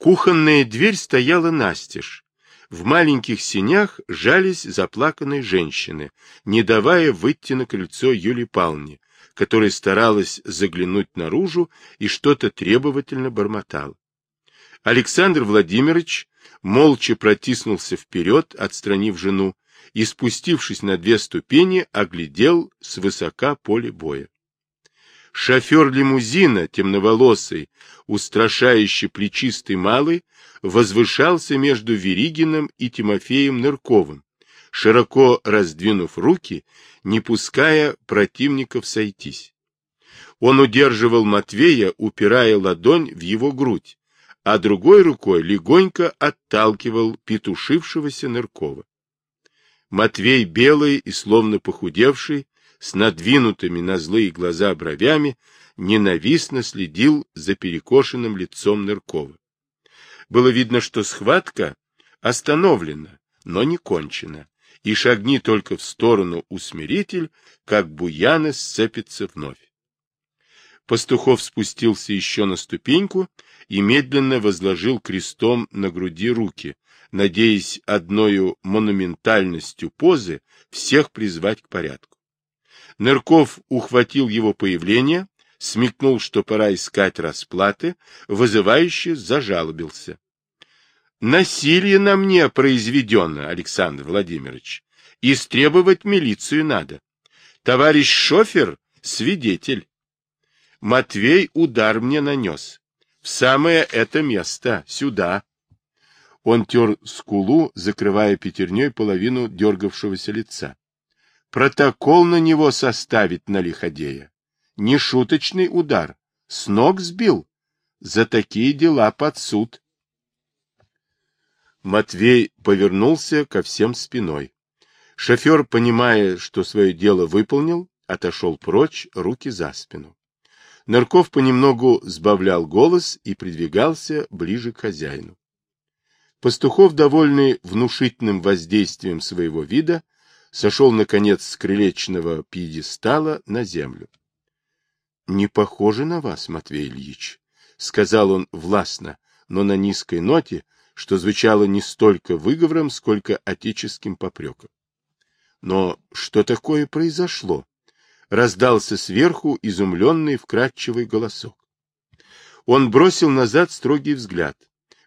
Кухонная дверь стояла настежь. В маленьких синях жались заплаканные женщины, не давая выйти на крыльцо Юлии Павловне, которая старалась заглянуть наружу и что-то требовательно бормотала. Александр Владимирович молча протиснулся вперед, отстранив жену, и, спустившись на две ступени, оглядел свысока поле боя. Шофер лимузина, темноволосый, устрашающий плечистый малый, возвышался между Веригиным и Тимофеем Нырковым, широко раздвинув руки, не пуская противников сойтись. Он удерживал Матвея, упирая ладонь в его грудь, а другой рукой легонько отталкивал петушившегося Ныркова. Матвей, белый и словно похудевший, с надвинутыми на злые глаза бровями, ненавистно следил за перекошенным лицом Ныркова. Было видно, что схватка остановлена, но не кончена, и шагни только в сторону усмиритель, как буяны сцепится вновь. Пастухов спустился еще на ступеньку и медленно возложил крестом на груди руки, надеясь одною монументальностью позы всех призвать к порядку. Нырков ухватил его появление, смекнул, что пора искать расплаты, вызывающе зажалобился. Насилие на мне произведено, Александр Владимирович. Истребовать милицию надо. Товарищ шофер — свидетель. Матвей удар мне нанес. В самое это место, сюда. Он тер скулу, закрывая пятерней половину дергавшегося лица. Протокол на него составить на лиходея. Нешуточный удар. С ног сбил. За такие дела под суд. Матвей повернулся ко всем спиной. Шофер, понимая, что свое дело выполнил, отошел прочь, руки за спину. Нырков понемногу сбавлял голос и придвигался ближе к хозяину. Пастухов, довольный внушительным воздействием своего вида, сошел, наконец, с крылечного пьедестала на землю. — Не похоже на вас, Матвей Ильич, — сказал он властно, но на низкой ноте, что звучало не столько выговором, сколько отеческим попреком. Но что такое произошло? раздался сверху изумленный вкрадчивый голосок. Он бросил назад строгий взгляд.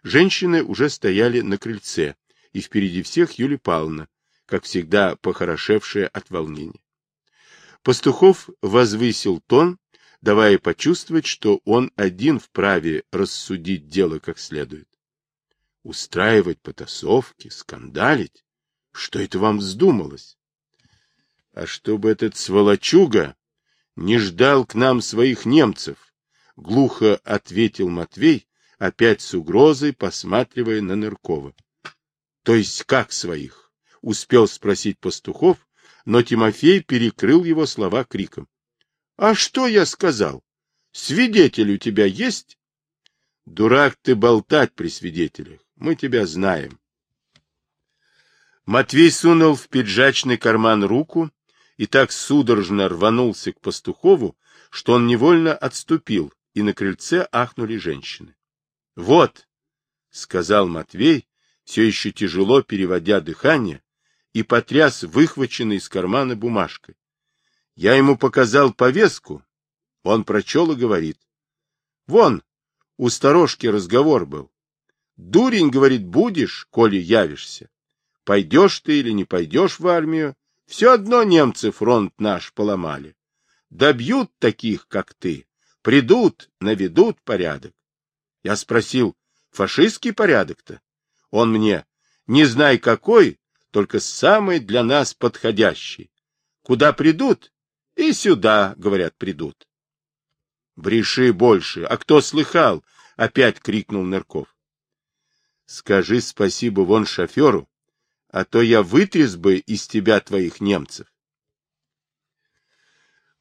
Женщины уже стояли на крыльце, и впереди всех Юлия Павловна, как всегда похорошевшая от волнения. Пастухов возвысил тон, давая почувствовать, что он один вправе рассудить дело как следует. Устраивать потасовки, скандалить? Что это вам вздумалось? А чтобы этот сволочуга не ждал к нам своих немцев, глухо ответил Матвей, опять с угрозой посматривая на Ныркова. То есть как своих? Успел спросить пастухов, но Тимофей перекрыл его слова криком. — А что я сказал? Свидетель у тебя есть? — Дурак ты болтать при свидетелях. Мы тебя знаем. Матвей сунул в пиджачный карман руку и так судорожно рванулся к пастухову, что он невольно отступил, и на крыльце ахнули женщины. — Вот, — сказал Матвей, все еще тяжело переводя дыхание, и потряс выхваченной из кармана бумажкой. Я ему показал повестку, он прочел и говорит. — Вон, у сторожки разговор был. Дурень, говорит, будешь, коли явишься. Пойдешь ты или не пойдешь в армию, все одно немцы фронт наш поломали. Добьют таких, как ты, придут, наведут порядок. Я спросил, фашистский порядок-то? Он мне, не знай какой, только самый для нас подходящий. Куда придут? И сюда, говорят, придут. Бреши больше. А кто слыхал? Опять крикнул Нырков. Скажи спасибо вон шоферу, а то я вытряс бы из тебя твоих немцев.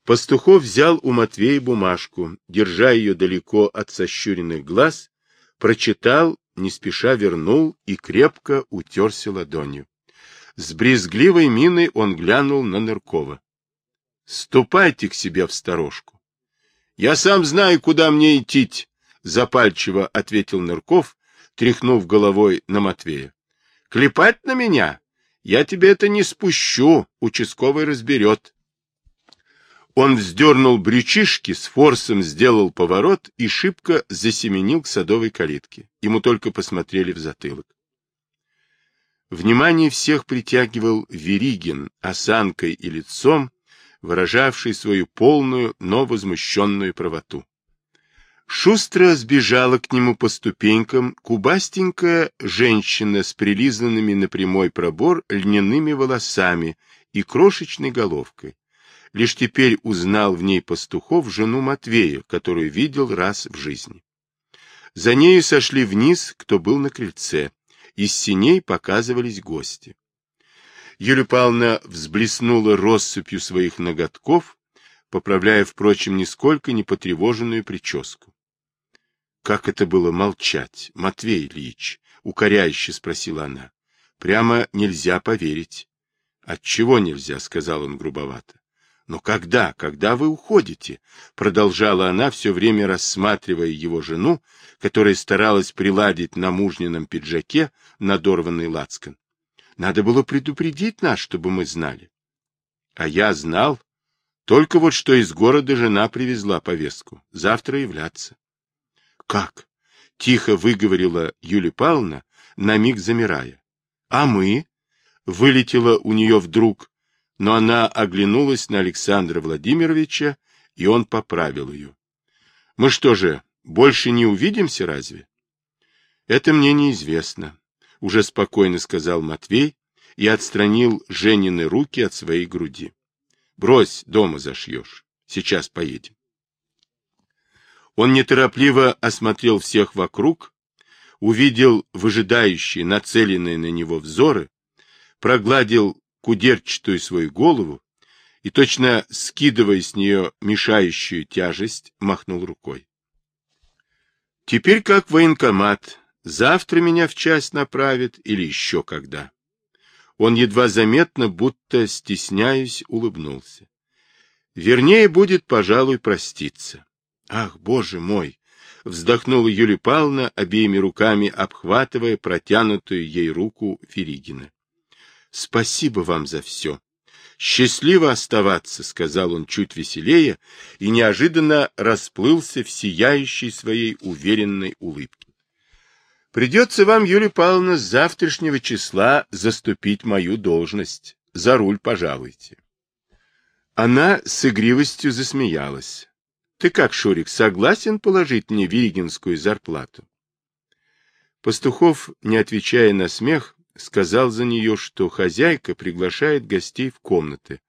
Пастухов взял у Матвея бумажку, держа ее далеко от сощуренных глаз, прочитал, не спеша вернул и крепко утерся ладонью. С брезгливой миной он глянул на Ныркова. — Ступайте к себе в сторожку. — Я сам знаю, куда мне идти, — запальчиво ответил Нырков, тряхнув головой на Матвея. — Клепать на меня? Я тебе это не спущу, участковый разберет. Он вздернул брючишки, с форсом сделал поворот и шибко засеменил к садовой калитке. Ему только посмотрели в затылок. Внимание всех притягивал Веригин осанкой и лицом, выражавший свою полную, но возмущенную правоту. Шустро сбежала к нему по ступенькам кубастенькая женщина с прилизанными на прямой пробор льняными волосами и крошечной головкой. Лишь теперь узнал в ней пастухов жену Матвея, которую видел раз в жизни. За нею сошли вниз, кто был на крыльце. Из синей показывались гости. Юлия Павловна взблеснула россыпью своих ноготков, поправляя, впрочем, нисколько не потревоженную прическу. — Как это было молчать, Матвей Ильич? — укоряюще спросила она. — Прямо нельзя поверить. — Отчего нельзя? — сказал он грубовато. — Но когда, когда вы уходите? — продолжала она, все время рассматривая его жену, которая старалась приладить на мужнином пиджаке надорванный лацкан. Надо было предупредить нас, чтобы мы знали. А я знал. Только вот что из города жена привезла повестку. Завтра являться. Как? Тихо выговорила Юлия Павловна, на миг замирая. А мы? Вылетела у нее вдруг, но она оглянулась на Александра Владимировича, и он поправил ее. Мы что же, больше не увидимся разве? Это мне неизвестно уже спокойно сказал Матвей и отстранил Женины руки от своей груди. Брось, дома зашьешь. Сейчас поедем. Он неторопливо осмотрел всех вокруг, увидел выжидающие, нацеленные на него взоры, прогладил кудерчатую свою голову и, точно скидывая с нее мешающую тяжесть, махнул рукой. Теперь как военкомат, Завтра меня в часть направят или еще когда. Он едва заметно, будто стесняясь, улыбнулся. Вернее, будет, пожалуй, проститься. Ах, боже мой! Вздохнула Юлия Павловна, обеими руками обхватывая протянутую ей руку Феригина. Спасибо вам за все. Счастливо оставаться, сказал он чуть веселее и неожиданно расплылся в сияющей своей уверенной улыбке. Придется вам, Юлия Павловна, с завтрашнего числа заступить мою должность. За руль пожалуйте. Она с игривостью засмеялась. Ты как, Шурик, согласен положить мне виригинскую зарплату? Пастухов, не отвечая на смех, сказал за нее, что хозяйка приглашает гостей в комнаты.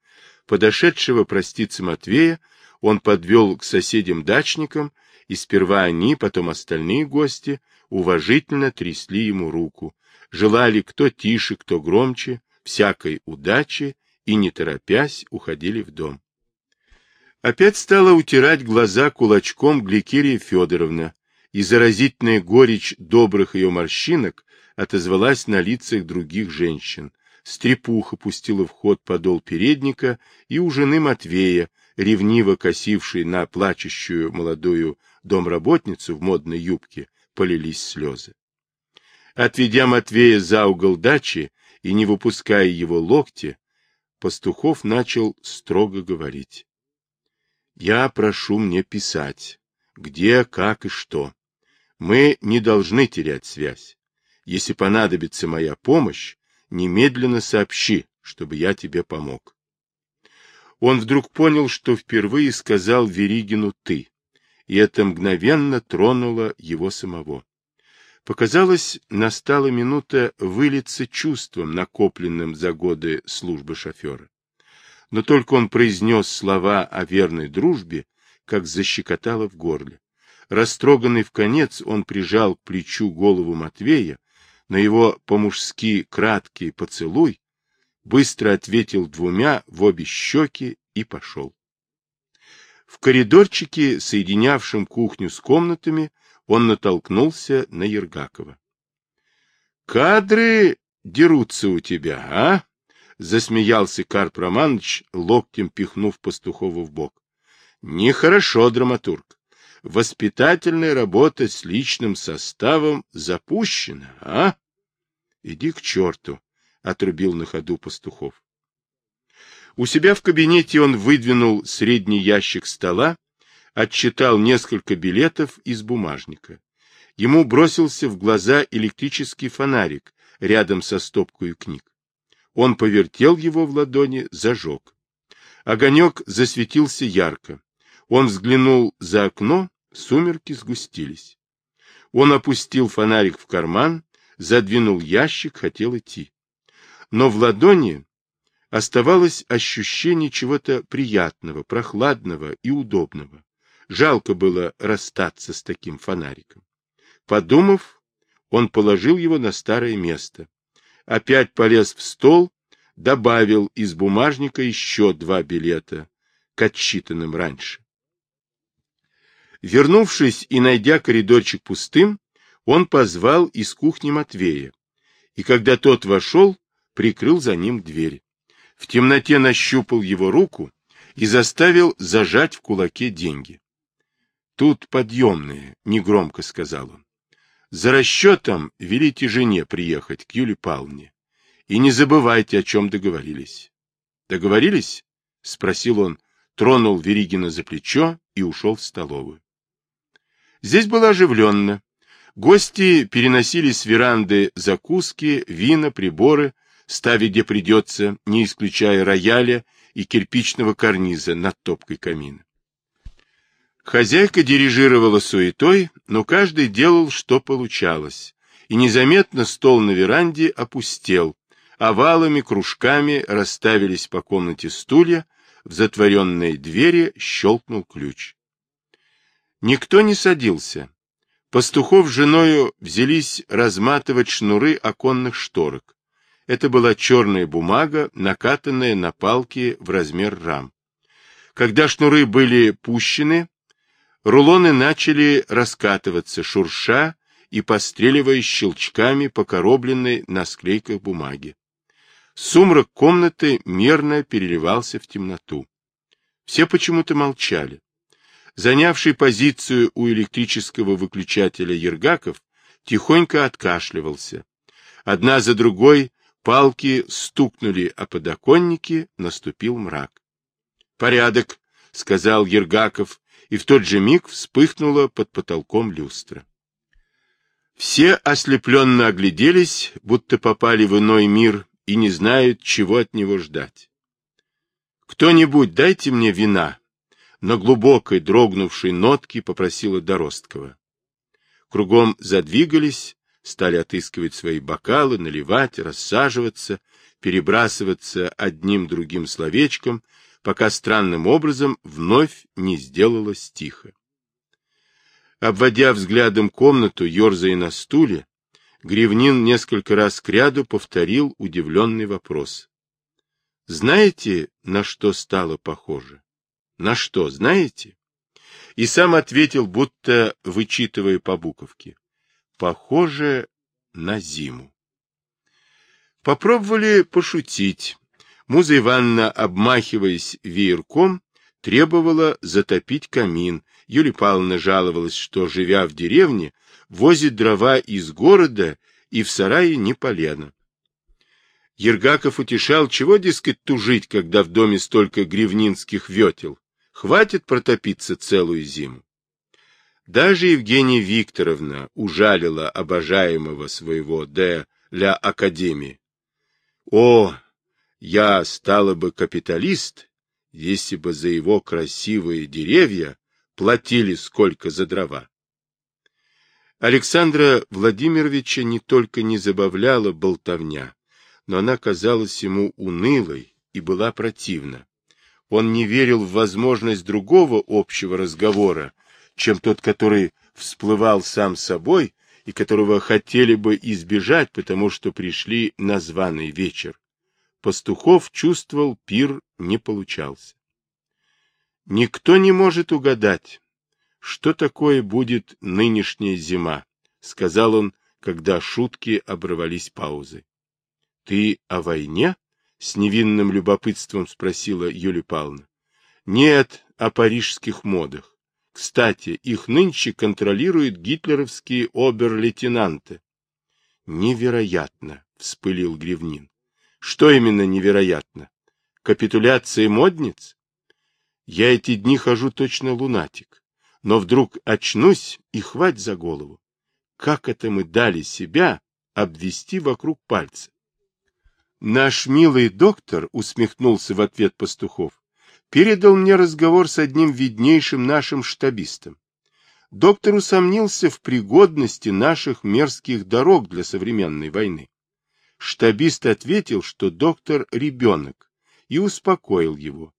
Подошедшего проститься Матвея он подвел к соседям-дачникам, и сперва они, потом остальные гости уважительно трясли ему руку, желали кто тише, кто громче, всякой удачи и, не торопясь, уходили в дом. Опять стала утирать глаза кулачком Гликерия Федоровна, и заразительная горечь добрых ее морщинок отозвалась на лицах других женщин. Стрепуха пустила в ход подол передника, и у жены Матвея, ревниво косившей на плачущую молодую домработницу в модной юбке, полились слезы. Отведя Матвея за угол дачи и не выпуская его локти, Пастухов начал строго говорить. «Я прошу мне писать, где, как и что. Мы не должны терять связь. Если понадобится моя помощь, немедленно сообщи, чтобы я тебе помог». Он вдруг понял, что впервые сказал Веригину «ты» и это мгновенно тронуло его самого. Показалось, настала минута вылиться чувством, накопленным за годы службы шофера. Но только он произнес слова о верной дружбе, как защекотало в горле. Растроганный в конец, он прижал к плечу голову Матвея, на его по-мужски краткий поцелуй, быстро ответил двумя в обе щеки и пошел. В коридорчике, соединявшем кухню с комнатами, он натолкнулся на Ергакова. — Кадры дерутся у тебя, а? — засмеялся Карп Романович, локтем пихнув пастухову в бок. — Нехорошо, драматург. Воспитательная работа с личным составом запущена, а? Иди к черту, — отрубил на ходу пастухов. У себя в кабинете он выдвинул средний ящик стола, отчитал несколько билетов из бумажника. Ему бросился в глаза электрический фонарик рядом со стопкой книг. Он повертел его в ладони, зажег. Огонек засветился ярко. Он взглянул за окно, сумерки сгустились. Он опустил фонарик в карман, задвинул ящик, хотел идти. Но в ладони оставалось ощущение чего-то приятного, прохладного и удобного. Жалко было расстаться с таким фонариком. Подумав, он положил его на старое место. Опять полез в стол, добавил из бумажника еще два билета к отчитанным раньше. Вернувшись и найдя коридорчик пустым, он позвал из кухни Матвея, и когда тот вошел, прикрыл за ним дверь. В темноте нащупал его руку и заставил зажать в кулаке деньги. — Тут подъемные, — негромко сказал он. — За расчетом велите жене приехать к Юле Павловне. И не забывайте, о чем договорились. — Договорились? — спросил он, тронул Веригина за плечо и ушел в столовую. Здесь было оживленно. Гости переносили с веранды закуски, вина, приборы, ставя где придется, не исключая рояля и кирпичного карниза над топкой камина. Хозяйка дирижировала суетой, но каждый делал, что получалось, и незаметно стол на веранде опустел, овалами, кружками расставились по комнате стулья, в затворенной двери щелкнул ключ. Никто не садился. Пастухов с женою взялись разматывать шнуры оконных шторок. Это была черная бумага, накатанная на палки в размер рам. Когда шнуры были пущены, рулоны начали раскатываться, шурша и постреливая щелчками по коробленной на склейках бумаги. Сумрак комнаты мерно переливался в темноту. Все почему-то молчали. Занявший позицию у электрического выключателя Ергаков тихонько откашливался. Одна за другой Палки стукнули о подоконнике, наступил мрак. — Порядок, — сказал Ергаков, и в тот же миг вспыхнула под потолком люстра. Все ослепленно огляделись, будто попали в иной мир и не знают, чего от него ждать. «Кто-нибудь дайте мне вина!» На глубокой дрогнувшей нотке попросила Доросткова. Кругом задвигались, стали отыскивать свои бокалы, наливать, рассаживаться, перебрасываться одним другим словечком, пока странным образом вновь не сделалось тихо. Обводя взглядом комнату, ерзая на стуле, Гривнин несколько раз кряду повторил удивленный вопрос. «Знаете, на что стало похоже? На что, знаете?» И сам ответил, будто вычитывая по буковке похоже на зиму. Попробовали пошутить. Муза Ивановна, обмахиваясь веерком, требовала затопить камин. Юлия Павловна жаловалась, что, живя в деревне, возит дрова из города и в сарае не полено. Ергаков утешал, чего, дескать, тужить, когда в доме столько гривнинских ветел. Хватит протопиться целую зиму. Даже Евгения Викторовна ужалила обожаемого своего Д. для Академии. О, я стала бы капиталист, если бы за его красивые деревья платили сколько за дрова. Александра Владимировича не только не забавляла болтовня, но она казалась ему унылой и была противна. Он не верил в возможность другого общего разговора, чем тот, который всплывал сам собой и которого хотели бы избежать, потому что пришли на званый вечер. Пастухов чувствовал, пир не получался. Никто не может угадать, что такое будет нынешняя зима, сказал он, когда шутки оборвались паузой. — Ты о войне? — с невинным любопытством спросила Юлия Павловна. — Нет, о парижских модах. Кстати, их нынче контролируют гитлеровские обер-лейтенанты. Невероятно, вспылил Гривнин. Что именно невероятно? Капитуляция модниц? Я эти дни хожу точно лунатик, но вдруг очнусь и хвать за голову. Как это мы дали себя обвести вокруг пальца? Наш милый доктор, усмехнулся в ответ Пастухов, передал мне разговор с одним виднейшим нашим штабистом. Доктор усомнился в пригодности наших мерзких дорог для современной войны. Штабист ответил, что доктор ребенок, и успокоил его.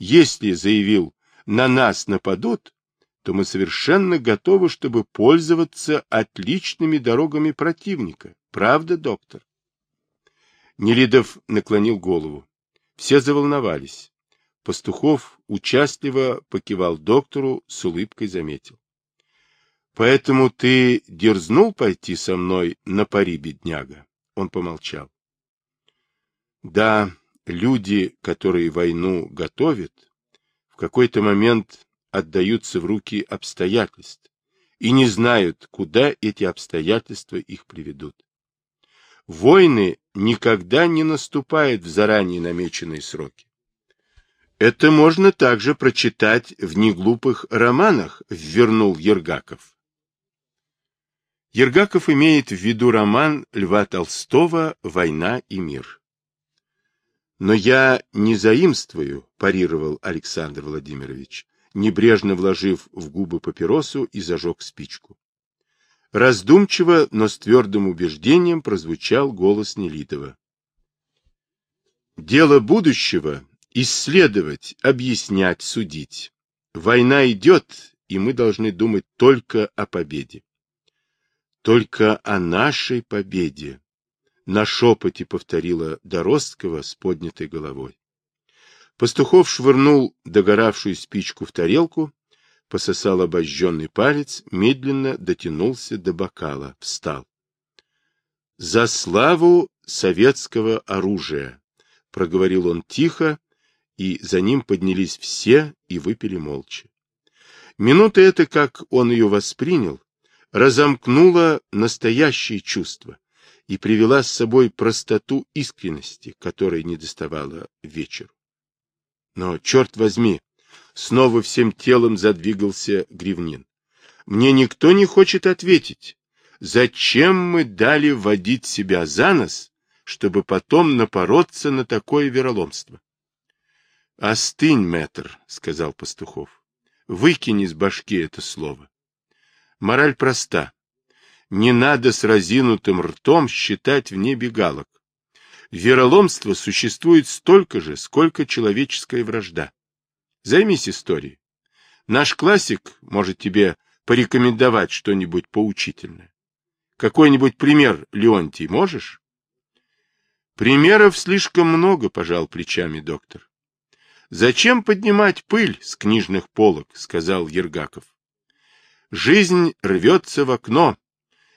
Если, заявил, на нас нападут, то мы совершенно готовы, чтобы пользоваться отличными дорогами противника. Правда, доктор? Нелидов наклонил голову. Все заволновались. Пастухов участливо покивал доктору, с улыбкой заметил. — Поэтому ты дерзнул пойти со мной на пари, бедняга? Он помолчал. — Да, люди, которые войну готовят, в какой-то момент отдаются в руки обстоятельств и не знают, куда эти обстоятельства их приведут. Войны никогда не наступают в заранее намеченные сроки. Это можно также прочитать в неглупых романах, ввернул Ергаков. Ергаков имеет в виду роман Льва Толстого «Война и мир». Но я не заимствую, парировал Александр Владимирович, небрежно вложив в губы папиросу и зажег спичку. Раздумчиво, но с твердым убеждением прозвучал голос Нелидова. Дело будущего — исследовать, объяснять, судить. Война идет, и мы должны думать только о победе. Только о нашей победе, на шепоте повторила Доросткова с поднятой головой. Пастухов швырнул догоравшую спичку в тарелку, пососал обожженный палец, медленно дотянулся до бокала, встал. — За славу советского оружия! — проговорил он тихо, и за ним поднялись все и выпили молча. Минута эта, как он ее воспринял, разомкнула настоящее чувство и привела с собой простоту искренности, которой не доставала вечеру. Но, черт возьми, снова всем телом задвигался Гривнин. Мне никто не хочет ответить, зачем мы дали водить себя за нос, чтобы потом напороться на такое вероломство? — Остынь, мэтр, — сказал Пастухов. — Выкинь из башки это слово. Мораль проста. Не надо с разинутым ртом считать в небе галок. Вероломство существует столько же, сколько человеческая вражда. Займись историей. Наш классик может тебе порекомендовать что-нибудь поучительное. Какой-нибудь пример, Леонтий, можешь? Примеров слишком много, пожал плечами доктор. Зачем поднимать пыль с книжных полок, сказал Ергаков. Жизнь рвется в окно.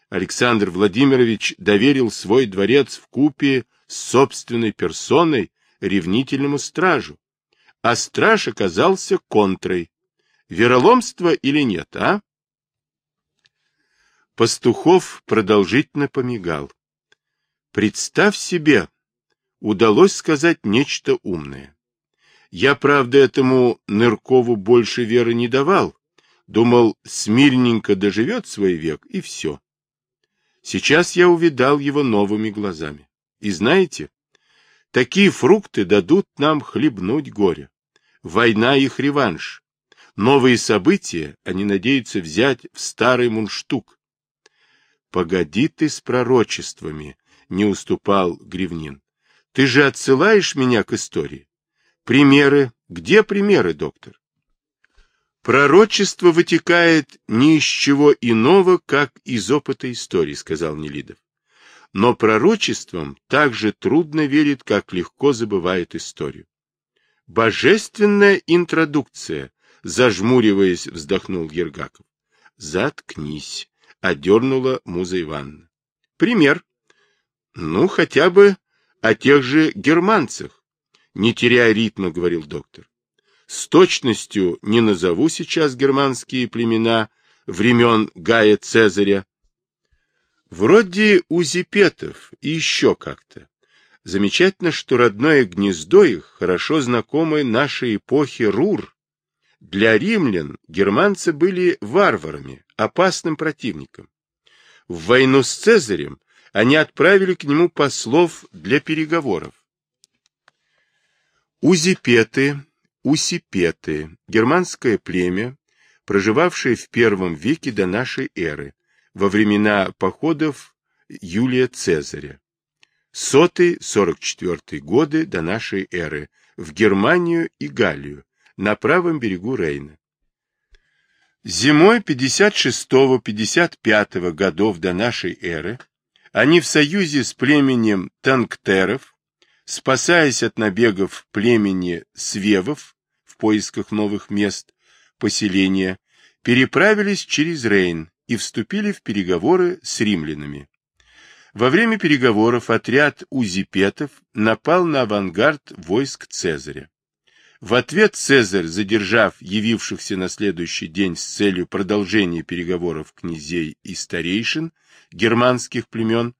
Александр Владимирович доверил свой дворец в купе с собственной персоной ревнительному стражу, а страж оказался контрой. Вероломство или нет, а? Пастухов продолжительно помигал. Представь себе, удалось сказать нечто умное. Я, правда, этому Ныркову больше веры не давал. Думал, смирненько доживет свой век, и все. Сейчас я увидал его новыми глазами. И знаете, такие фрукты дадут нам хлебнуть горе. Война их реванш. Новые события они надеются взять в старый мунштук. Погоди ты с пророчествами, не уступал Гривнин. Ты же отсылаешь меня к истории. Примеры? Где примеры, доктор? Пророчество вытекает ни из чего иного, как из опыта истории, сказал Нелидов. Но пророчествам так же трудно верить, как легко забывает историю. Божественная интродукция, зажмуриваясь, вздохнул Ергаков. Заткнись, одернула Муза Ивановна. Пример. Ну, хотя бы о тех же германцах. Не теряя ритма, говорил доктор. С точностью не назову сейчас германские племена времен Гая Цезаря. Вроде узипетов и еще как-то. Замечательно, что родное гнездо их хорошо знакомое нашей эпохи Рур. Для римлян германцы были варварами, опасным противником. В войну с Цезарем они отправили к нему послов для переговоров. Узипеты, усипеты, германское племя, проживавшее в первом веке до нашей эры, во времена походов Юлия Цезаря. Сотый, сорок четвертый годы до нашей эры, в Германию и Галлию, на правом берегу Рейна. Зимой 56-55 годов до нашей эры они в союзе с племенем танктеров спасаясь от набегов племени свевов в поисках новых мест поселения, переправились через Рейн и вступили в переговоры с римлянами. Во время переговоров отряд узипетов напал на авангард войск Цезаря. В ответ Цезарь, задержав явившихся на следующий день с целью продолжения переговоров князей и старейшин германских племен,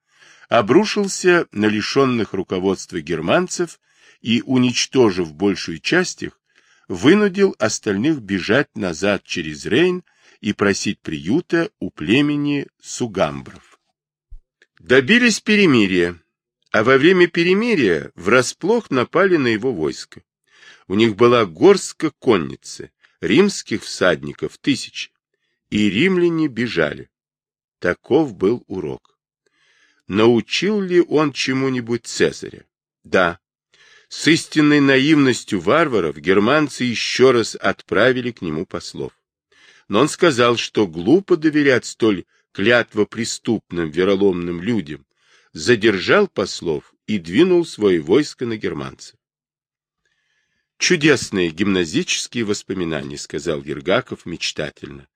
обрушился на лишенных руководства германцев и, уничтожив большую часть их, вынудил остальных бежать назад через Рейн и просить приюта у племени сугамбров. Добились перемирия, а во время перемирия врасплох напали на его войско. У них была горстка конницы, римских всадников тысячи, и римляне бежали. Таков был урок. Научил ли он чему-нибудь Цезаря? Да. С истинной наивностью варваров германцы еще раз отправили к нему послов. Но он сказал, что глупо доверять столь клятвопреступным вероломным людям, задержал послов и двинул свое войско на германцев. Чудесные гимназические воспоминания, сказал Ергаков мечтательно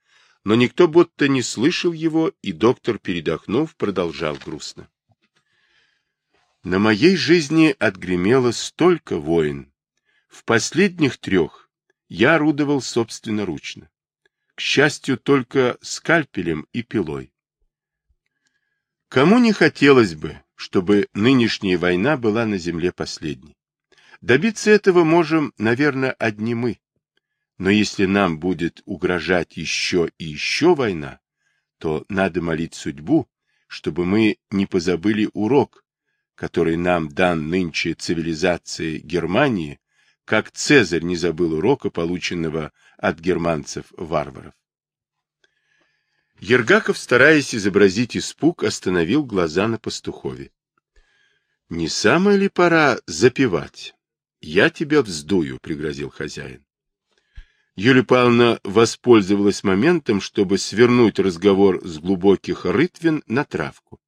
но никто будто не слышал его, и доктор, передохнув, продолжал грустно. На моей жизни отгремело столько войн. В последних трех я орудовал собственноручно. К счастью, только скальпелем и пилой. Кому не хотелось бы, чтобы нынешняя война была на земле последней? Добиться этого можем, наверное, одни мы. Но если нам будет угрожать еще и еще война, то надо молить судьбу, чтобы мы не позабыли урок, который нам дан нынче цивилизации Германии, как Цезарь не забыл урока, полученного от германцев-варваров. Ергаков, стараясь изобразить испуг, остановил глаза на пастухове. — Не самая ли пора запевать? — Я тебя вздую, — пригрозил хозяин. Юлия Павловна воспользовалась моментом, чтобы свернуть разговор с глубоких рытвин на травку.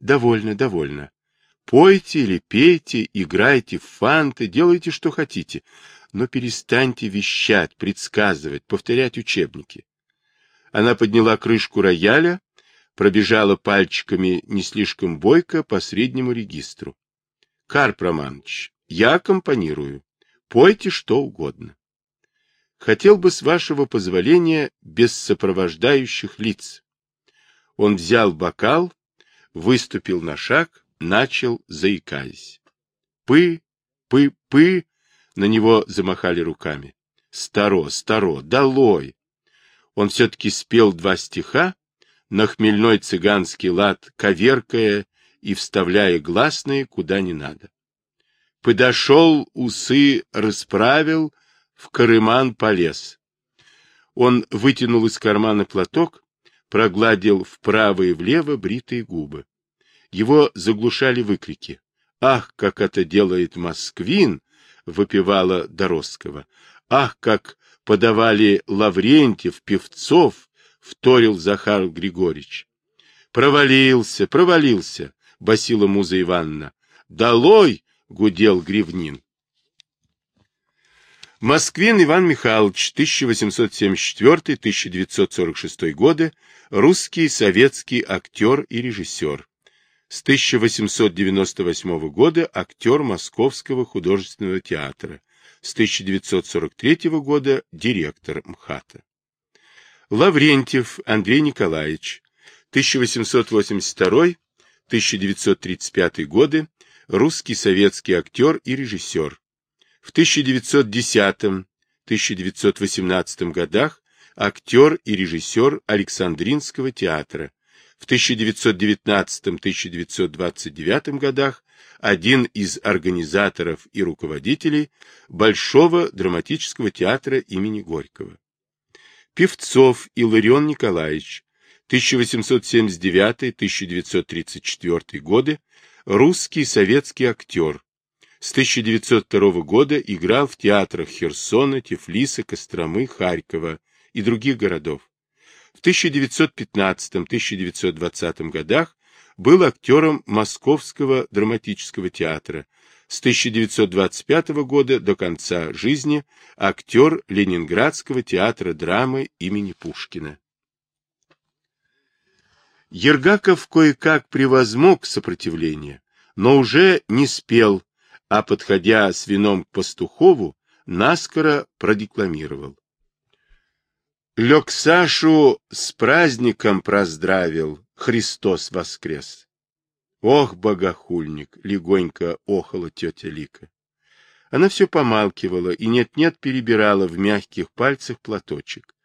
Довольно, довольно. Пойте или пейте, играйте в фанты, делайте, что хотите, но перестаньте вещать, предсказывать, повторять учебники. Она подняла крышку рояля, пробежала пальчиками не слишком бойко по среднему регистру. Карп Романович, я аккомпанирую. Пойте что угодно. Хотел бы, с вашего позволения, без сопровождающих лиц. Он взял бокал, выступил на шаг, начал, заикаясь. Пы, пы, пы, на него замахали руками. Старо, старо, долой! Он все-таки спел два стиха, на хмельной цыганский лад, коверкая и вставляя гласные куда не надо. Подошел, усы расправил, в карыман полез. Он вытянул из кармана платок, прогладил вправо и влево бритые губы. Его заглушали выкрики. «Ах, как это делает Москвин!» — выпивала Доросского. «Ах, как подавали Лаврентьев, Певцов!» — вторил Захар Григорьевич. «Провалился, провалился!» — басила Муза Ивановна. «Долой!» — гудел Гривнин. Москвин Иван Михайлович, 1874-1946 годы, русский советский актер и режиссер. С 1898 года актер Московского художественного театра. с 1943 года директор МХАТа. Лаврентьев Андрей Николаевич, 1882-1935 годы, русский советский актер и режиссер. В 1910-1918 годах актер и режиссер Александринского театра. В 1919-1929 годах один из организаторов и руководителей Большого драматического театра имени Горького. Певцов Иларион Николаевич, 1879-1934 годы, русский советский актер. С 1902 года играл в театрах Херсона, Тифлиса, Костромы, Харькова и других городов. В 1915-1920 годах был актером Московского драматического театра. С 1925 года до конца жизни актер Ленинградского театра драмы имени Пушкина. Ергаков кое-как превозмог сопротивление, но уже не спел, а, подходя с вином к пастухову, наскоро продекламировал. Лег Сашу с праздником проздравил, Христос воскрес. Ох, богохульник, легонько охала тетя Лика. Она все помалкивала и нет-нет перебирала в мягких пальцах платочек.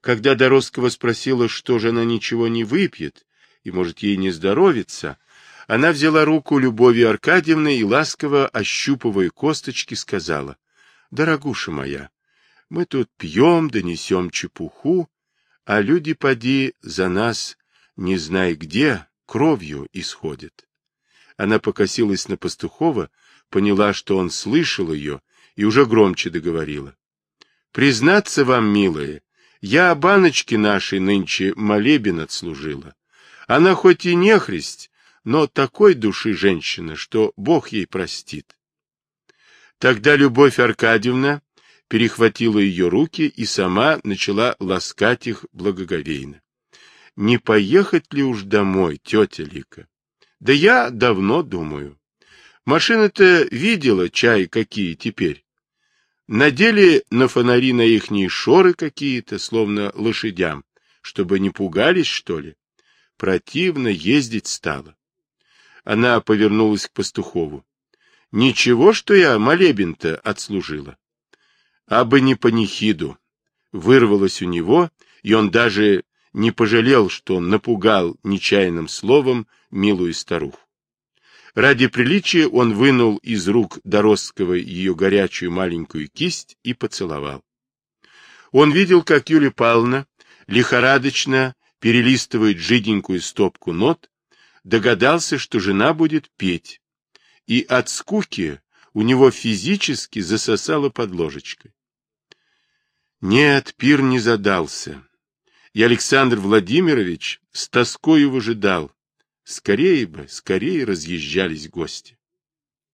Когда Доросского спросила, что же она ничего не выпьет, и, может, ей не здоровится, она взяла руку Любови Аркадьевны и, ласково ощупывая косточки, сказала, «Дорогуша моя, мы тут пьем, донесем чепуху, а люди, поди, за нас, не знай где, кровью исходят. Она покосилась на Пастухова, поняла, что он слышал ее, и уже громче договорила. — Признаться вам, милые, я баночки нашей нынче молебен отслужила. Она хоть и не христ, но такой души женщина, что Бог ей простит. Тогда Любовь Аркадьевна перехватила ее руки и сама начала ласкать их благоговейно. Не поехать ли уж домой, тетя Лика? Да я давно думаю. Машина-то видела чай какие теперь. Надели на фонари на ихние шоры какие-то, словно лошадям, чтобы не пугались, что ли. Противно ездить стало. Она повернулась к пастухову. Ничего, что я молебен-то отслужила. А бы не панихиду. Вырвалось у него, и он даже не пожалел, что напугал нечаянным словом милую старуху. Ради приличия он вынул из рук Доросского ее горячую маленькую кисть и поцеловал. Он видел, как Юлия Павловна лихорадочно перелистывает жиденькую стопку нот, догадался, что жена будет петь, и от скуки у него физически засосало под ложечкой. Нет, пир не задался. И Александр Владимирович с тоскою выжидал. Скорее бы, скорее разъезжались гости.